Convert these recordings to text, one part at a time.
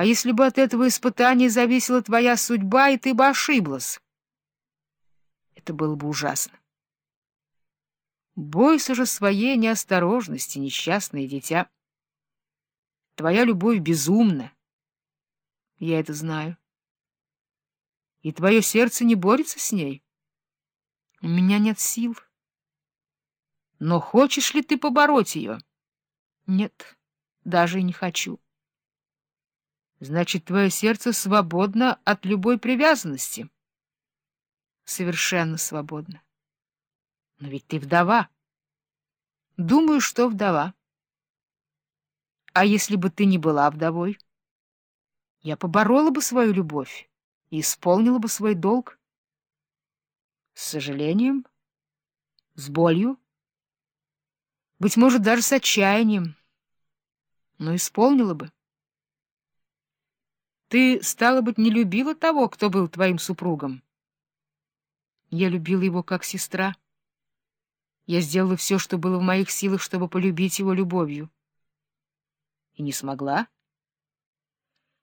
А если бы от этого испытания зависела твоя судьба, и ты бы ошиблась? Это было бы ужасно. Бойся же своей неосторожности, несчастное дитя. Твоя любовь безумна. Я это знаю. И твое сердце не борется с ней. У меня нет сил. Но хочешь ли ты побороть ее? Нет, даже и не хочу. Значит, твое сердце свободно от любой привязанности. Совершенно свободно. Но ведь ты вдова. Думаю, что вдова. А если бы ты не была вдовой? Я поборола бы свою любовь и исполнила бы свой долг. С сожалением, с болью, быть может, даже с отчаянием, но исполнила бы. Ты, стало быть, не любила того, кто был твоим супругом? Я любила его как сестра. Я сделала все, что было в моих силах, чтобы полюбить его любовью. И не смогла.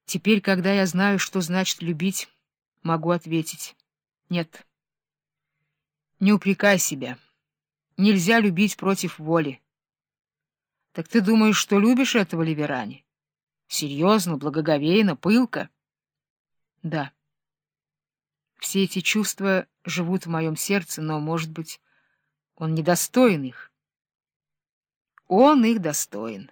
Теперь, когда я знаю, что значит любить, могу ответить — нет. Не упрекай себя. Нельзя любить против воли. Так ты думаешь, что любишь этого Ливерани? Серьезно, благоговейно, пылко? Да. Все эти чувства живут в моем сердце, но, может быть, он недостоин их. Он их достоин.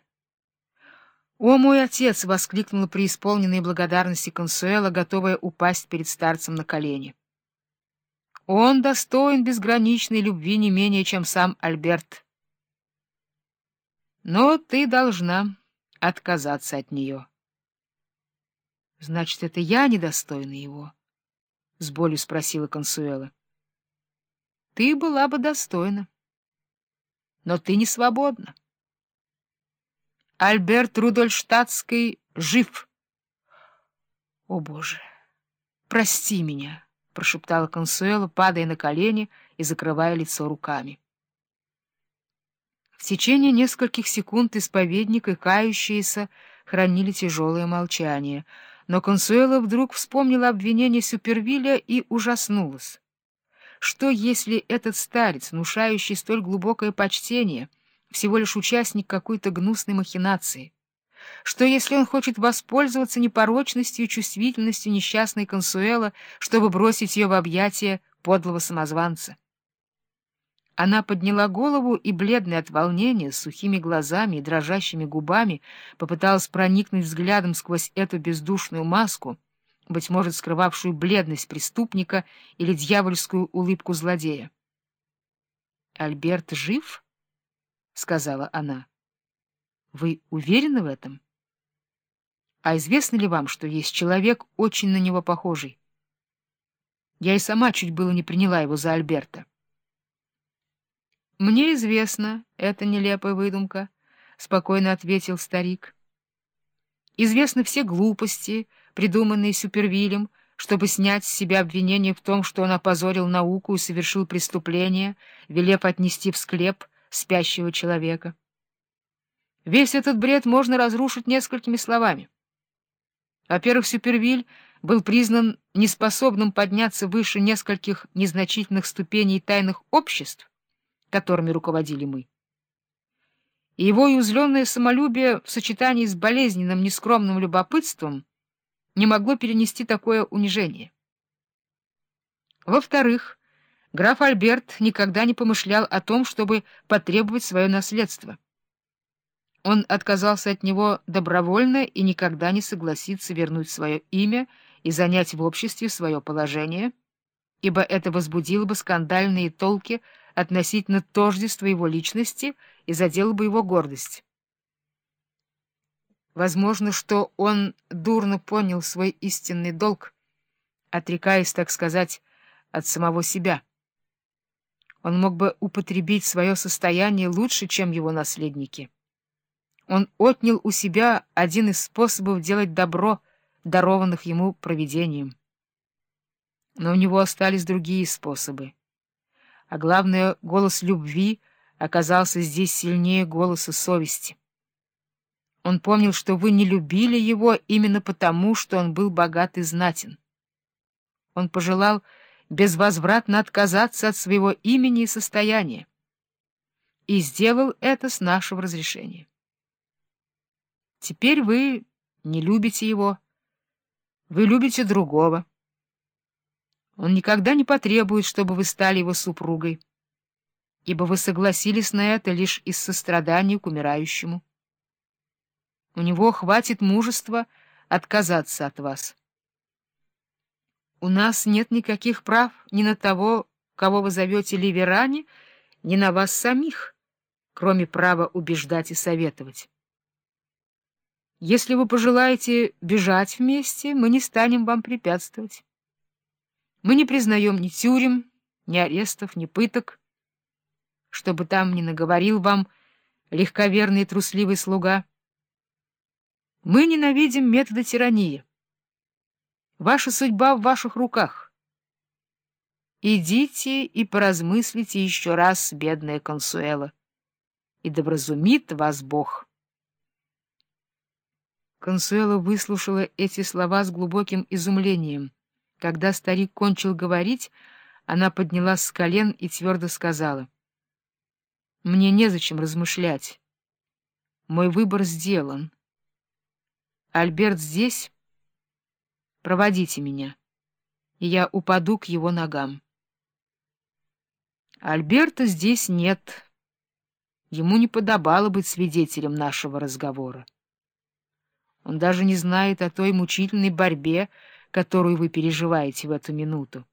«О, мой отец!» — воскликнула преисполненной благодарности Консуэла, готовая упасть перед старцем на колени. «Он достоин безграничной любви не менее, чем сам Альберт. Но ты должна отказаться от нее. — Значит, это я недостойна его? — с болью спросила Консуэла. — Ты была бы достойна. Но ты не свободна. Альберт Рудольштадтский жив. — О, Боже! Прости меня! — прошептала Консуэла, падая на колени и закрывая лицо руками. — в течение нескольких секунд исповедник и кающиеся хранили тяжелое молчание, но Консуэла вдруг вспомнила обвинение Супервилля и ужаснулась. Что, если этот старец, внушающий столь глубокое почтение, всего лишь участник какой-то гнусной махинации? Что, если он хочет воспользоваться непорочностью и чувствительностью несчастной Консуэла, чтобы бросить ее в объятия подлого самозванца? Она подняла голову и, бледная от волнения, с сухими глазами и дрожащими губами, попыталась проникнуть взглядом сквозь эту бездушную маску, быть может, скрывавшую бледность преступника или дьявольскую улыбку злодея. «Альберт жив?» — сказала она. «Вы уверены в этом? А известно ли вам, что есть человек, очень на него похожий? Я и сама чуть было не приняла его за Альберта». — Мне известно, это нелепая выдумка, — спокойно ответил старик. — Известны все глупости, придуманные Супервилем, чтобы снять с себя обвинение в том, что он опозорил науку и совершил преступление, велев отнести в склеп спящего человека. Весь этот бред можно разрушить несколькими словами. Во-первых, Супервиль был признан неспособным подняться выше нескольких незначительных ступеней тайных обществ, которыми руководили мы. И его уязвленное самолюбие в сочетании с болезненным нескромным любопытством не могло перенести такое унижение. Во-вторых, граф Альберт никогда не помышлял о том, чтобы потребовать свое наследство. Он отказался от него добровольно и никогда не согласится вернуть свое имя и занять в обществе свое положение, ибо это возбудило бы скандальные толки относительно тождества его личности и задел бы его гордость. Возможно, что он дурно понял свой истинный долг, отрекаясь, так сказать, от самого себя. Он мог бы употребить свое состояние лучше, чем его наследники. Он отнял у себя один из способов делать добро, дарованных ему провидением. Но у него остались другие способы а главное, голос любви оказался здесь сильнее голоса совести. Он помнил, что вы не любили его именно потому, что он был богат и знатен. Он пожелал безвозвратно отказаться от своего имени и состояния и сделал это с нашего разрешения. Теперь вы не любите его, вы любите другого. Он никогда не потребует, чтобы вы стали его супругой, ибо вы согласились на это лишь из сострадания к умирающему. У него хватит мужества отказаться от вас. У нас нет никаких прав ни на того, кого вы зовете Ливерани, ни на вас самих, кроме права убеждать и советовать. Если вы пожелаете бежать вместе, мы не станем вам препятствовать. Мы не признаем ни тюрем, ни арестов, ни пыток, чтобы там не наговорил вам легковерный и трусливый слуга. Мы ненавидим методы тирании. Ваша судьба в ваших руках. Идите и поразмыслите еще раз, бедная Консуэла, и добразумит вас Бог. Консуэла выслушала эти слова с глубоким изумлением. Когда старик кончил говорить, она поднялась с колен и твердо сказала. — Мне незачем размышлять. Мой выбор сделан. Альберт здесь? Проводите меня, и я упаду к его ногам. Альберта здесь нет. Ему не подобало быть свидетелем нашего разговора. Он даже не знает о той мучительной борьбе, которую вы переживаете в эту минуту.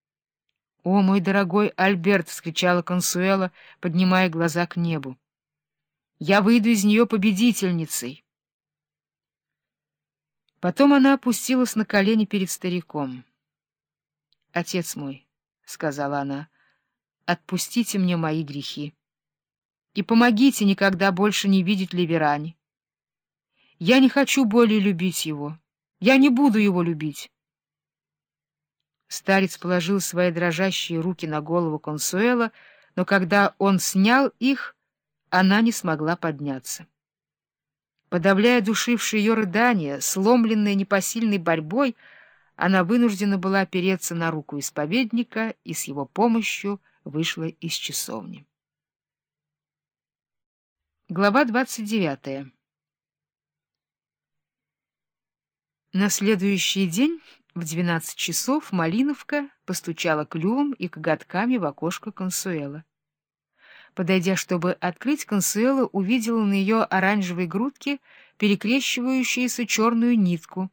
— О, мой дорогой Альберт! — вскричала Консуэла, поднимая глаза к небу. — Я выйду из нее победительницей! Потом она опустилась на колени перед стариком. — Отец мой, — сказала она, — отпустите мне мои грехи и помогите никогда больше не видеть Ливерани. Я не хочу более любить его. Я не буду его любить. Старец положил свои дрожащие руки на голову Консуэла, но когда он снял их, она не смогла подняться. Подавляя душившие ее рыдания, сломленная непосильной борьбой, она вынуждена была опереться на руку исповедника и с его помощью вышла из часовни. Глава двадцать девятая На следующий день в двенадцать часов Малиновка постучала клювом и коготками в окошко Консуэла. Подойдя, чтобы открыть, Консуэла увидела на ее оранжевой грудке перекрещивающуюся черную нитку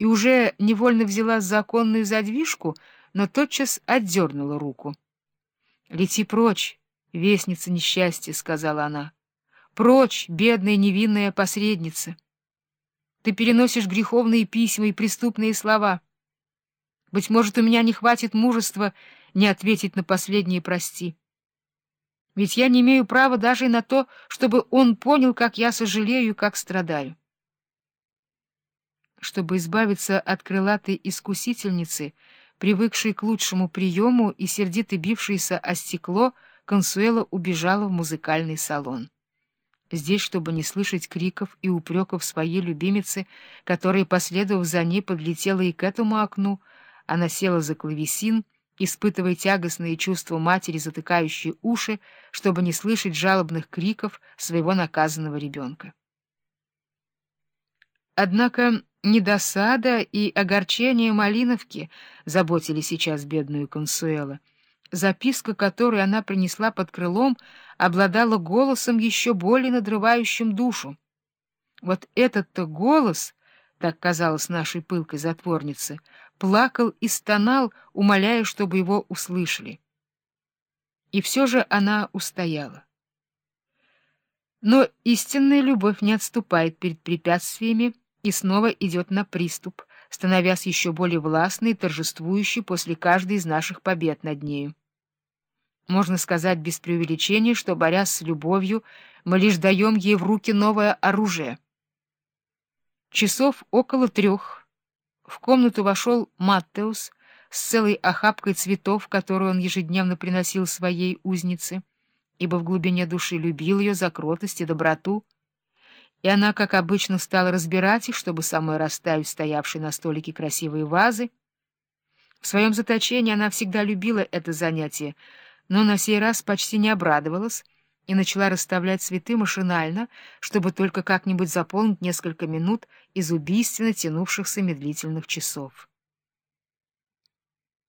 и уже невольно взяла законную задвижку, но тотчас отдернула руку. — Лети прочь, вестница несчастья, — сказала она. — Прочь, бедная невинная посредница! — ты переносишь греховные письма и преступные слова. Быть может, у меня не хватит мужества не ответить на последние «прости». Ведь я не имею права даже и на то, чтобы он понял, как я сожалею и как страдаю. Чтобы избавиться от крылатой искусительницы, привыкшей к лучшему приему и сердито бившейся о стекло, Консуэла убежала в музыкальный салон. Здесь, чтобы не слышать криков и упреков своей любимицы, которая, последовав за ней, подлетела и к этому окну, она села за клавесин, испытывая тягостные чувства матери, затыкающие уши, чтобы не слышать жалобных криков своего наказанного ребенка. Однако недосада и огорчение Малиновки заботили сейчас бедную Консуэла — Записка, которую она принесла под крылом, обладала голосом еще более надрывающим душу. Вот этот-то голос, так казалось нашей пылкой затворнице, плакал и стонал, умоляя, чтобы его услышали. И все же она устояла. Но истинная любовь не отступает перед препятствиями и снова идет на приступ, становясь еще более властной и торжествующей после каждой из наших побед над нею. Можно сказать без преувеличения, что, борясь с любовью, мы лишь даем ей в руки новое оружие. Часов около трех в комнату вошел Маттеус с целой охапкой цветов, которую он ежедневно приносил своей узнице, ибо в глубине души любил ее за кротость и доброту, и она, как обычно, стала разбирать их, чтобы самой расставить стоявшие на столике красивые вазы. В своем заточении она всегда любила это занятие, но на сей раз почти не обрадовалась и начала расставлять цветы машинально, чтобы только как-нибудь заполнить несколько минут из убийственно тянувшихся медлительных часов.